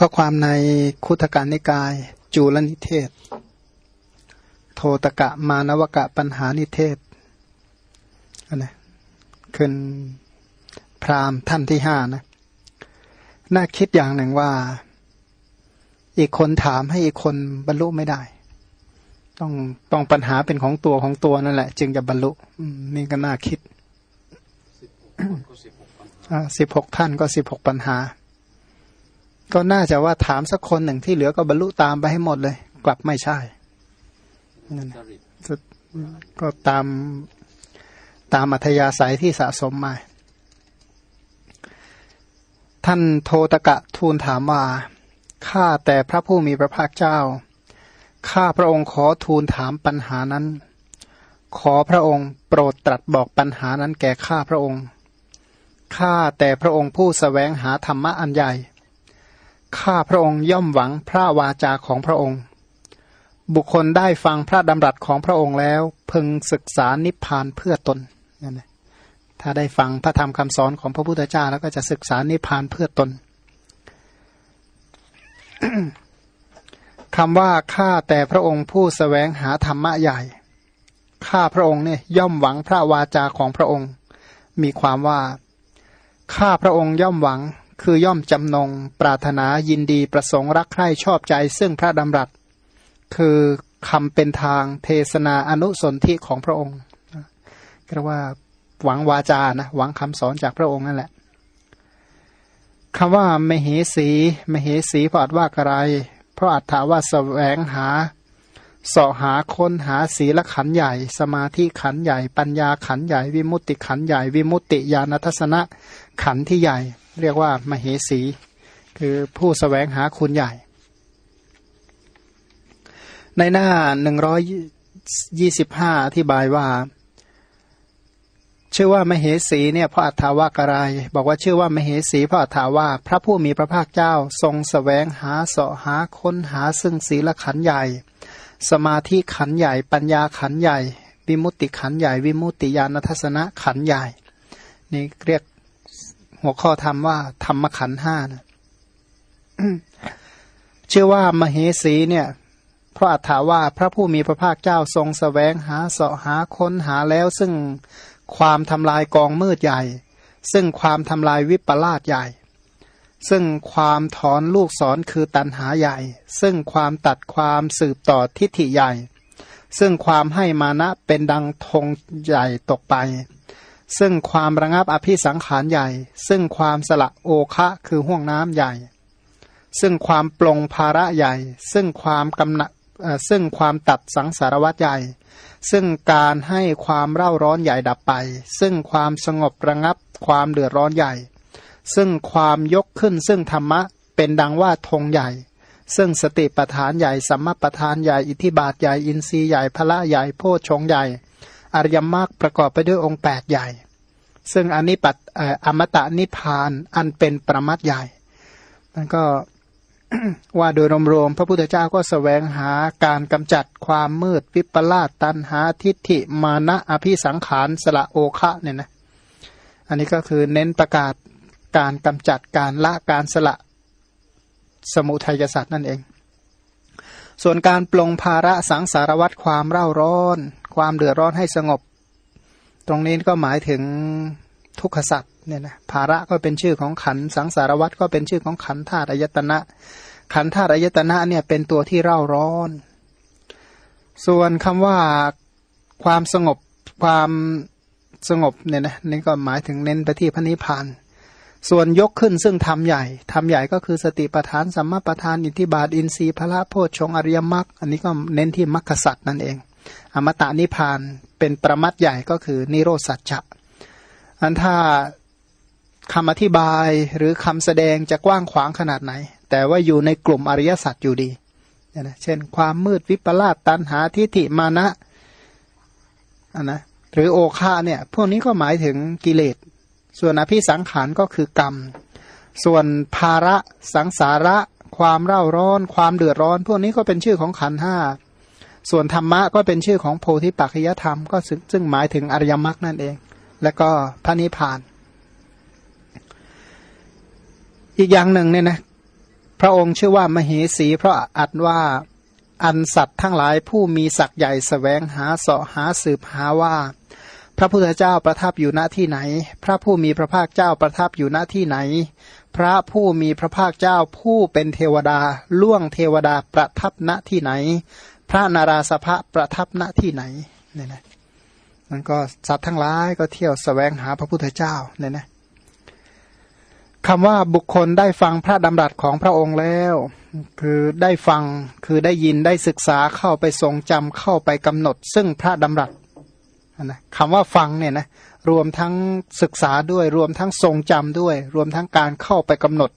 ข้อความในคุตการนิกาย จูลนิเทศ โทตกะมานวกะปัญหานิเทศอันนะขึ้นพรามท่านที่ห้านะ น่าคิดอย่างหนึ่งว่า อีกคนถามให้อีกคนบรรลุไม่ได้ ต้องต้องปัญหาเป็นของตัวของตัวนั่นแหละ จึงจะบรรลุนี่ก็น่าคิดสิบหกท่านก็สิบหกปัญหา ก็น่าจะว่าถามสักคนหนึ่งที่เหลือก็บรรลุตามไปให้หมดเลย กลับไม่ใช่นั่นก็ตามตามอัธยาศัยที่สะสมมา ท่านโทตกะทูลถามว่าข้าแต่พระผู้มีพระภาคเจ้า ข้าพระองค์ขอทูลถามปัญหานั้น ขอพระองค์โปรดตรัสบอกปัญหานั้นแก่ข้าพระองค์ ข้าแต่พระองค์ผู้สแสวงหาธรรมะอันใหญ่ ข้าพระองค์ย่อมหวังพระวาจาของพระองค์ บุคคลได้ฟังพระดำรัสของพระองค์แล้ว พึงศึกษานิพพานเพื่อตนนั่นแหละถ้าได้ฟังพระธรรมคำสอนของพระพุทธเจ้าแล้วก็จะศึกษานิพพานเพื่อตนคำว่าข้าแต่พระองค์ผู้สแสวงหาธรรมะใหญ่ ข้าพระองค์เนี่ยย่อมหวังพระวาจาของพระองค์ มีความว่า ข้าพระองค์ย่อมหวัง คือย่อมจำนง ปรารถนายินดีประสงค์รักใคร่ชอบใจ ซึ่งพระดำรัส คือคำเป็นทางเทศนาอนุสนธิของพระองค์เรียกว่าหวังวาจานะหวังคำสอนจากพระองค์นั่นแหละคำว่ามเหสีมเหสีพอดว่าอะไร เพราะอัตถาว่าสแสวงหาสาะหาค้นหาศีลขันใหญ่ สมาธิขันใหญ่ ปัญญาขันใหญ่ วิมุตติขันใหญ่ วิมุตติญาณทัศนะขันที่ใหญ่ เรียกว่ามเหสี คือผู้สแสวงหาคุณใหญ่ ในหน้าหนึ่งร้อยยี่สิบห้าอธิบายว่า ชื่อว่ามเหสีเนี่ยพระอัฏฐาวากราย บอกว่าชื่อว่ามเหสีพระอัฏฐาว่าพระผู้มีพระภาคเจ้าทรงสแสวงหาเสาะหาค้นหาซึ่งศีลขันใหญ่ สมาธิขันใหญ่ ปัญญาขันใหญ่ วิมุตติขันใหญ่ วิมุตติญาณทัศนะขันใหญ่นี่เรียก หัวข้อธรรมว่าธรรมขันห้านะเชื่อว่ามเหสีเนี่ยพราะอัถาว่าพระผู้มีพระภาคเจ้าทรงสแสวงหาเสาะหาค้นหาแล้ว ซึ่งความทำลายกองมืดใหญ่ ซึ่งความทำลายวิปลาสใหญ่ ซึ่งความถอนลูกศรคือตันหาใหญ่ ซึ่งความตัดความสืบต่อทิฏฐิใหญ่ ซึ่งความให้มานะเป็นดังธงใหญ่ตกไป ซึ่งความระงับอภิสังขารใหญ่ ซึ่งความสละโอคะคือห่วงน้ำใหญ่ ซึ่งความปลงภาระใหญ่ ซึ่งความกำหนัซึ่งความตัดสังสารวัตใหญ่ ซึ่งการให้ความเร่าร้อนใหญ่ดับไป ซึ่งความสงบระงับความเดือดร้อนใหญ่ ซึ่งความยกขึ้น ซึ่งธรรมะเป็นดังว่าธงใหญ่ ซึ่งสติปทานใหญ่สัมมาปทานใหญ่ อิทธิบาทใหญ่ อินทรีย์ใหญ่พละใหญ่ โพชงใหญ่ อริยมรรคประกอบไปด้วยองค์แปดใหญ่ ซึ่งอนิปัตอมตะนิพานอันเป็นประมัดใหญ่นั่นก็ว่าโดยรวมๆพระพุทธเจ้าก็สแสวงหาการกำจัดความมืดวิปลาสตันหาทิฏฐิมานะอภิสังขารสละโอคะเนี่ยนะอันนี้ก็คือเน้นประกาศการกำจัดการละการสละสมุทัยสัตว์นั่นเอง ส่วนการปลงภาระสังสารวัตรความเร่าร้อน ความเดือดร้อนให้สงบ ตรงนี้ก็หมายถึงทุกขสัตว์เนี่ยนะภาระก็เป็นชื่อของขันสังสารวัตรก็เป็นชื่อของขันธาตุอายตนะ ขันธาตุอายตนะเนี่ยเป็นตัวที่เร่าร้อน ส่วนคำว่าความสงบความสงบเนี่ยนะนี่ก็หมายถึงเน้นไปที่พระนิพพาน ส่วนยกขึ้นซึ่งทำใหญ่ทำใหญ่ก็คือสติปัฏฐานสัมมาปัฏฐานอิทธิบาทอินทรีย์พระโพชฌงอริยมรรคอันนี้ก็เน้นที่มรรคสัตว์นั่นเอง อมตะนิพานเป็นประมัดใหญ่ก็คือนิโรสัจจะอันถ้าคำอธิบายหรือคำแสดงจะกว้างขวางขนาดไหน แต่ว่าอยู่ในกลุ่มอริยสัจอยู่ดีนะเช่น ความมืดวิปลาสตันหาทิฏฐิมานะอันนะหรือโอคาเนี่ย พวกนี้ก็หมายถึงกิเลส ส่วนอภิสังขารก็คือกรรม ส่วนภาระสังสาระ ความเร่าร้อน ความเดือดร้อน พวกนี้ก็เป็นชื่อของขันห้าส่วนธรรมะก็เป็นชื่อของโพธิปัจจยธรรมก็ซึ่งหมายถึงอริยมรรคนั่นเอง และก็พระนิพพาน อีกอย่างหนึ่งเนี่ยนะพระองค์ชื่อว่ามเหสี เพราะอัดว่าอันสัตว์ทั้งหลายผู้มีศักย์ใหญ่สแสวงหาเสาะหาสืบหาว่า พระพุทธเจ้าประทับอยู่ณที่ไหน พระผู้มีพระภาคเจ้าประทับอยู่ณที่ไหน พระผู้มีพระภาคเจ้าผู้เป็นเทวดาล่วงเทวดาประทับณที่ไหน พระนาราสภะประทับณที่ไหนเนี่ยนะมันก็สัตว์ทั้งหลายก็เที่ยวสแสวงหาพระพุทธเจ้าเนี่ยนะคำว่าบุคคลได้ฟังพระดำรัสของพระองค์แล้ว คือได้ฟังคือได้ยินได้ศึกษาเข้าไปทรงจำเข้าไปกำหนด ซึ่งพระดำรัส นะคำว่าฟังเนี่ยนะรวมทั้งศึกษาด้วย รวมทั้งทรงจำด้วย รวมทั้งการเข้าไปกำหนด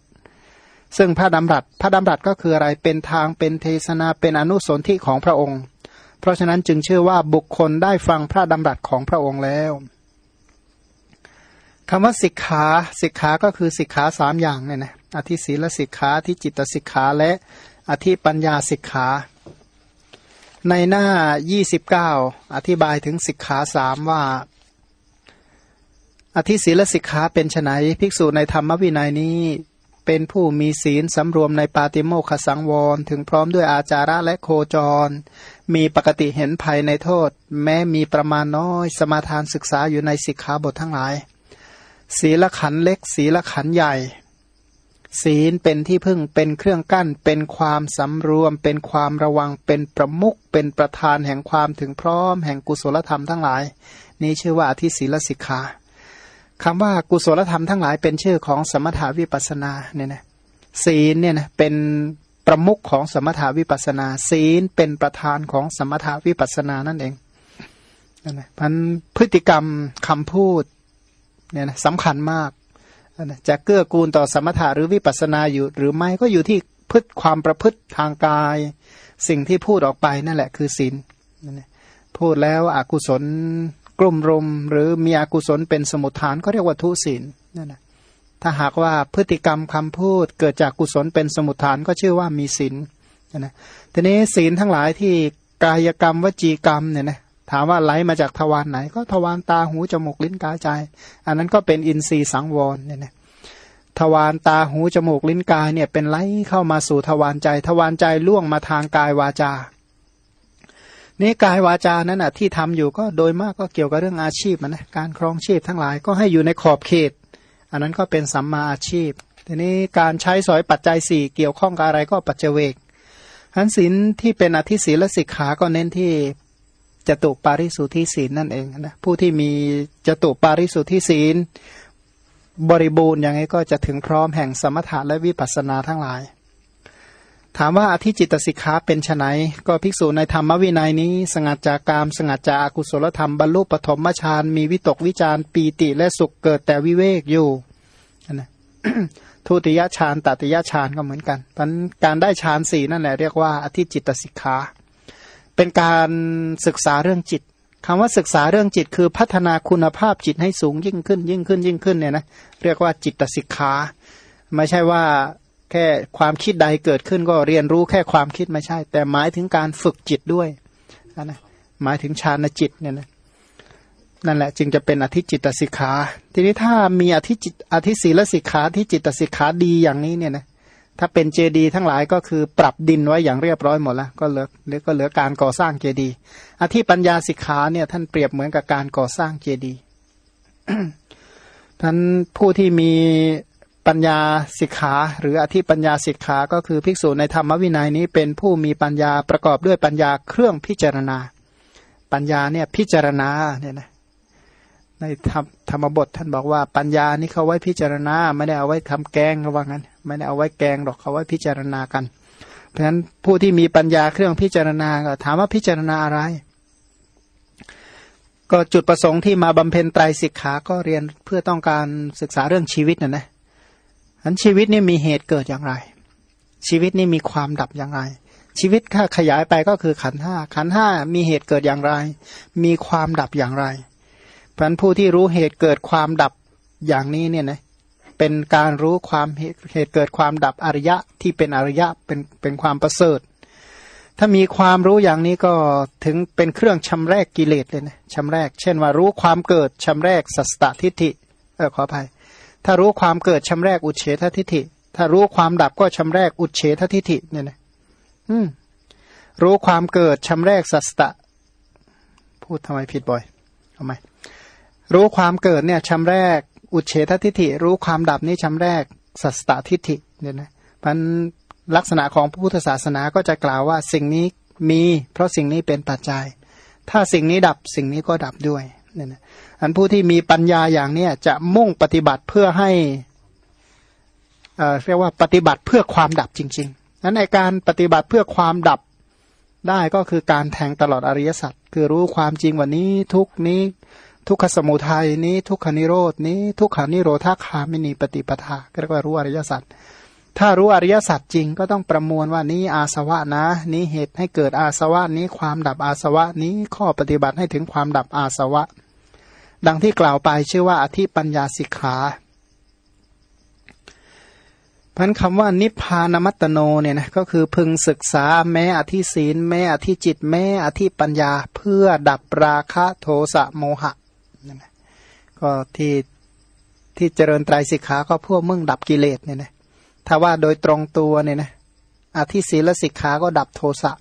ซึ่งพระดำรัสพระดำรัสก็คืออะไรเป็นทางเป็นเทศนาเป็นอนุสนธิของพระองค์ เพราะฉะนั้นจึงเชื่อว่าบุคคลได้ฟังพระดำรัสของพระองค์แล้วคำว่าสิกขาสิกขาก็คือสิกขาสามอย่างเนี่ยนะอธิศีลสิกขาที่จิตสิกขาและอธิปัญญาสิกขา ในหน้า 29 อธิบายถึงสิกขาสามว่า อธิศีลสิกขาเป็นไนภิกษุในธรรมวินัยนี้ เป็นผู้มีศีลสำรวมในปาติโมขสังวร ถึงพร้อมด้วยอาจาระและโคจร มีปกติเห็นภัยในโทษ แม้มีประมาณน้อย สมาทานศึกษาอยู่ในสิกขาบททั้งหลาย ศีลขันเล็ก ศีลขันใหญ่ ศีลเป็นที่พึ่งเป็นเครื่องกั้น เป็นความสำรวม เป็นความระวังเป็นประมุขเป็นประธานแห่งความถึงพร้อม แห่งกุศลธรรมทั้งหลาย นี้ชื่อว่าอธิศีลสิกขาคำว่ากุศลธรรมทั้งหลายเป็นชื่อของสมถาวิปัสนาเนี่ยนะศีลเนี่ยนะเป็นประมุขของสมถาวิปัสนา ศีลเป็นประธานของสมถาวิปัสนานั่นเองนั่นนะพันพฤติกรรมคำพูดเนี่ยนะสำคัญมาก จะเกื้อกูลต่อสมถะหรือวิปัสนาอยู่ หรือไม่ก็อยู่ที่พฤติความประพฤติทางกาย สิ่งที่พูดออกไปนั่นแหละคือศีลพูดแล้วอกุศลกลุ่มรมหรือมีอกุศลเป็นสมุทฐานก็เรียกว่าทุศีลนั่นแหละถ้าหากว่าพฤติกรรมคำพูดเกิดจากกุศลเป็นสมุทฐานก็ชื่อว่ามีศีลนะทีนี้ศีลทั้งหลายที่กายกรรมวจีกรรมเนี่ยนะ ถามว่าไหลมาจากทวารไหน ก็ทวารตาหูจมูกลิ้นกายใจ อันนั้นก็เป็นอินทรีย์สังวรเนี่ยนะทวารตาหูจมูกลิ้นกายเนี่ยเป็นไหลเข้ามาสู่ทวารใจ ทวารใจล่วงมาทางกายวาจานี่กายวาจานั้นอะที่ทำอยู่ก็โดยมากก็เกี่ยวกับเรื่องอาชีพนะการครองชีพทั้งหลายก็ให้อยู่ในขอบเขต อันนั้นก็เป็นสัมมาอาชีพทีนี้การใช้สอยปัจจัยสี่เกี่ยวข้องกับอะไรก็ปัจเจเวกหันศีลที่เป็นอธิศีลสิกขาก็เน้นที่ จตุปาริสุทธิศีลนั่นเองนะผู้ที่มีจตุปาริสุทธิศีล บริบูรณ์อย่างนี้ก็จะถึงพร้อมแห่งสมถะและวิปัสสนาทั้งหลาย ถามว่าอธิจิตสิกขาเป็นไนก็ภิกษุในธรรมวินัยนี้ สงัดจากกามสงัดจากอากุศลธรรมบรรลุปฐมฌานมีวิตกวิจารปีติและสุขเกิดแต่วิเวกอยู่นะทุติยฌานตติยฌานก็เหมือนกันเพราะการได้ฌานสี่นั่นแหละเรียกว่าอธิจิตสิกขา เป็นการศึกษาเรื่องจิตคำว่าศึกษาเรื่องจิต คือพัฒนาคุณภาพจิตให้สูงยิ่งขึ้น ยิ่งขึ้นยิ่งขึ้นเนี่ยนะเรียกว่าจิตสิกขาไม่ใช่ว่าแค่ความคิดใดเกิดขึ้นก็เรียนรู้แค่ความคิดไม่ใช่ แต่หมายถึงการฝึกจิตด้วยนะหมายถึงฌานจิตเนี่ยนะนั่นแหละจึงจะเป็นอธิจิตสิกขา ทีนี้ถ้ามีอธิจิตอธิศีลสิกขาที่จิตสิกขาดีอย่างนี้เนี่ยนะ ถ้าเป็นเจดีย์ทั้งหลายก็คือปรับดินไว้อย่างเรียบร้อยหมดแล้วก็เหลือหรือก็เหลือการก่อสร้างเจดีย์อธิปัญญาสิกขาเนี่ยท่านเปรียบเหมือนกับการก่อสร้างเจดีย์ท่านผู้ที่มีปัญญาสิกขา หรืออธิปัญญาสิกขาก็คือภิกษุในธรรมวินัยนี้เป็นผู้มีปัญญาประกอบด้วยปัญญาเครื่องพิจารณา ปัญญาเนี่ยพิจารณาเนี่ยนะ ในธรรมธรรมบทท่านบอกว่าปัญญานี่เขาไว้พิจารณา ไม่ได้เอาไว้ทำแกงเขาว่างั้น ไม่ได้เอาไว้แกงหรอกเขาไว้พิจารณากัน เพราะฉะนั้นผู้ที่มีปัญญาเครื่องพิจารณาก็ถามว่าพิจารณาอะไร ก็จุดประสงค์ที่มาบำเพ็ญไตรสิกขาก็เรียนเพื่อต้องการศึกษาเรื่องชีวิตน่ะนะอันชีวิตนี่มีเหตุเกิดอย่างไร ชีวิตนี่มีความดับอย่างไร ชีวิตถ้าขยายไปก็คือขันห้าขันห้ามีเหตุเกิดอย่างไร มีความดับอย่างไร พราะผู้ที่รู้เหตุเกิดความดับอย่างนี้เนี่ยนะเป็นการรู้ความเหตุเกิดความดับอริยะที่เป็นอริยะเป็นเป็นความประเสริฐ ถ้ามีความรู้อย่างนี้ก็ถึงเป็นเครื่องชำแรกกิเลสเลยนะชำแรก เช่นว่ารู้ความเกิดชำแรกสัสตทิฏฐิเออขออภัยถ้ารู้ความเกิดชำแรกอุเฉททิฏฐิ ถ้ารู้ความดับก็ชำแรกอุเฉททิฏฐิเนี่ยนะอืมรู้ความเกิดชำแรกสัสตะ พูดทำไมผิดบ่อยทำไม รู้ความเกิดเนี่ยชำแรก อุเฉททิฐิ รู้ความดับนี้ชำแรก สัสตทิฐิเนี่ยนะมันลักษณะของพระพุทธศาสนาก็จะกล่าวว่าสิ่งนี้มี เพราะสิ่งนี้เป็นปัจจัย ถ้าสิ่งนี้ดับสิ่งนี้ก็ดับด้วยเนี่ยนะอันผู้ที่มีปัญญาอย่างเนี้ยจะมุ่งปฏิบัติเพื่อให้เออเรียกว่าปฏิบัติเพื่อความดับจริงๆนั้นในการปฏิบัติเพื่อความดับได้ก็คือการแทงตลอดอริยสัจคือรู้ความจริงวันนี้ทุกนี้ ทุกขสมุทัยนี้ ทุกขานิโรดนี้ ทุกขานิโรธาคามินีปฏิปทาเรียกว่ารู้อริยสัจถ้ารู้อริยสัจจริงก็ต้องประมวลว่านี้อาสวะนะ นี้เหตุให้เกิดอาสวะนี้ความดับอาสวะนี้ข้อปฏิบัติให้ถึงความดับอาสวะ ดังที่กล่าวไปชื่อว่าอธิปัญญาสิกขาพันคำว่านิพพานมัตโนเนี่ยนะก็คือพึงศึกษาแม้อธิศีล แม้อธิจิต แม้อธิปัญญาเพื่อดับราคะโทสะโมหะ นั่นนะก็ที่ที่เจริญไตรสิกขาก็เพื่อมึงดับกิเลสเนี่ยนะถ้าว่าโดยตรงตัวเนี่ยนะอธิศีลสิกขาก็ดับโทสะ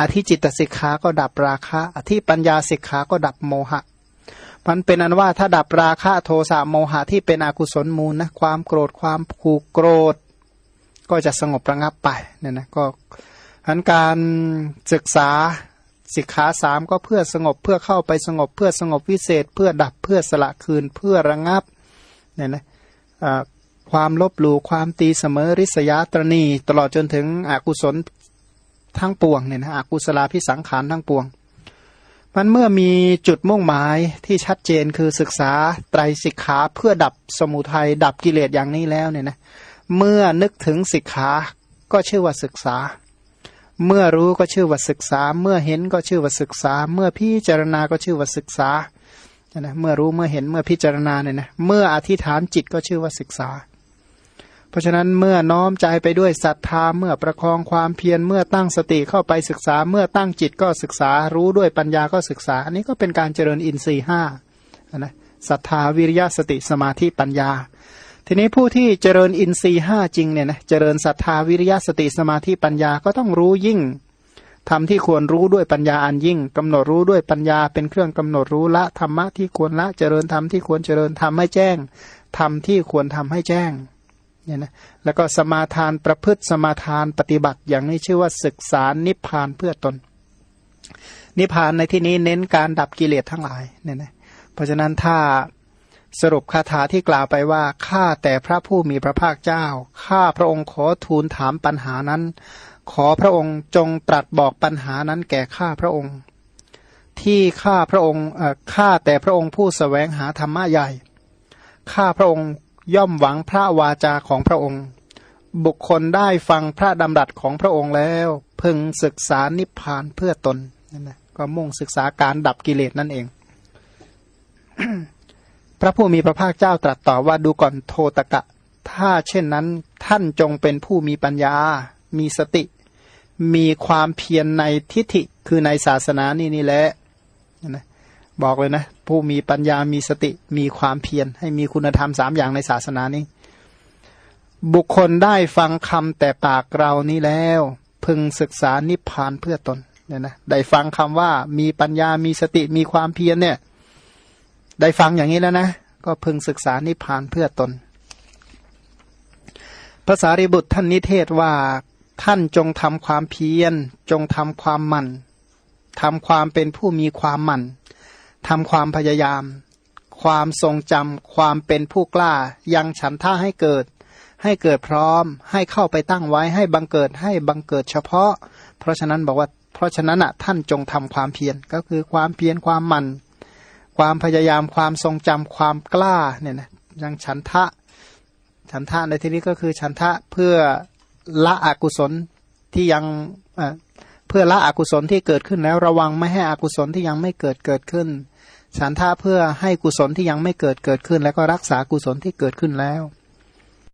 อธิจิตสิกขาก็ดับราคะ อธิปัญญาสิกขาก็ดับโมหะ มันเป็นอันว่าถ้าดับราคะโทสะโมหะที่เป็นอกุศลมูลนะความโกรธความผูกโกรธ ก็จะสงบระงับไปเนี่ยนะก็อันการศึกษา สิกขาสามก็เพื่อสงบเพื่อเข้าไปสงบเพื่อสงบวิเศษ เพื่อดับเพื่อสละคืนเพื่อระงับเนี่ยนะความลบหลู่ความตีเสมอริษยาตรณี ตลอดจนถึงอกุศลทั้งปวงเนี่ยนะอกุศลาพิสังขารทั้งปวง มันเมื่อมีจุดมุ่งหมายที่ชัดเจนคือศึกษาไตรสิกขาเพื่อดับสมุทัยดับกิเลสอย่างนี้แล้วเนี่ยนะเมื่อนึกถึงสิกขาก็ชื่อว่าศึกษา เมื่อรู้ก็ชื่อว่าศึกษา เมื่อเห็นก็ชื่อว่าศึกษา เมื่อพิจารณาก็ชื่อว่าศึกษานะเมื่อรู้เมื่อเห็นเมื่อพิจารณาเนี่ยนะเมื่ออธิษฐานจิตก็ชื่อว่าศึกษา เพราะฉะนั้นเมื่อน้อมใจไปด้วยศรัทธาเมื่อประคองความเพียรเมื่อตั้งสติเข้าไปศึกษา เมื่อตั้งจิตก็ศึกษา รู้ด้วยปัญญาก็ศึกษา อันนี้ก็เป็นการเจริญอินทรีห้านะศรัทธาวิริยะสติสมาธิปัญญา ทีนี้ผู้ที่เจริญอินทรีห้าจริงเนี่ยนะเจริญศรัทธาวิริยะสติสมาธิปัญญาก็ต้องรู้ยิ่งทำที่ควรรู้ด้วยปัญญาอันยิ่งกำหนดรู้ด้วยปัญญาเป็นเครื่องกำหนดรู้ละธรรมะที่ควรละเจริญธรรมที่ควรเจริญทำให้แจ้งทำที่ควรทำให้แจ้งเนี่ยนะแล้วก็สมาทานประพฤติสมาทานปฏิบัติอย่างนี้ชื่อว่าศึกษานิพพานเพื่อตน นิพพานในที่นี้เน้นการดับกิเลสทั้งหลายเนี่ยนะเพราะฉะนั้นถ้า สรุปคาถาที่กล่าวไปว่าข้าแต่พระผู้มีพระภาคเจ้าข้าพระองค์ขอทูลถามปัญหานั้น ขอพระองค์จงตรัสบอกปัญหานั้นแก่ข้าพระองค์ ที่ข้าพระองค์ข้าแต่พระองค์ผู้สแสวงหาธรรมะใหญ่ข้าพระองค์ย่อมหวังพระวาจาของพระองค์ บุคคลได้ฟังพระดำรัสของพระองค์แล้ว พึงศึกษานิพพานเพื่อตนนั่นนะก็มุ่งศึกษาการดับกิเลสนั่นเอง พระผู้มีพระภาคเจ้าตรัสต่อว่าดูก่อนโทตกะ ถ้าเช่นนั้นท่านจงเป็นผู้มีปัญญา มีสติ มีความเพียรในทิฏฐิคือในศาสนานี่นี่แหละนะบอกเลยนะ ผู้มีปัญญามีสติมีความเพียรให้มีคุณธรรมสามอย่างในศาสนานี้ บุคคลได้ฟังคำแต่ปากเรานี้แล้ว พึงศึกษานิพพานเพื่อตนเนี่ยนะได้ฟังคำว่ามีปัญญามีสติมีความเพียรเนี่ย ได้ฟังอย่างนี้แล้วนะ ก็พึงศึกษานิพพานเพื่อตนภาษาริบุตรท่านนิเทศว่าท่านจงทำความเพียร จงทำความหมั่นทำความเป็นผู้มีความหมั่นทำความพยายาม ความทรงจำความเป็นผู้กล้า ยังฉันท่าให้เกิด ให้เกิดพร้อม ให้เข้าไปตั้งไว้ให้บังเกิดให้บังเกิดเฉพาะ เพราะฉะนั้นบอกว่า เพราะฉะนั้นอะท่านจงทำความเพียรก็คือความเพียรความหมัน ความพยายามความทรงจำความกล้าเนี่ยนะยังฉันทะ ฉันทะในที่นี้ก็คือฉันทะเพื่อละอกุศลที่ยังเพื่อละอกุศลที่เกิดขึ้นแล้วระวังไม่ให้อกุศลที่ยังไม่เกิดเกิดขึ้น ฉันทะเพื่อให้กุศลที่ยังไม่เกิดเกิดขึ้น แล้วก็รักษากุศลที่เกิดขึ้นแล้ว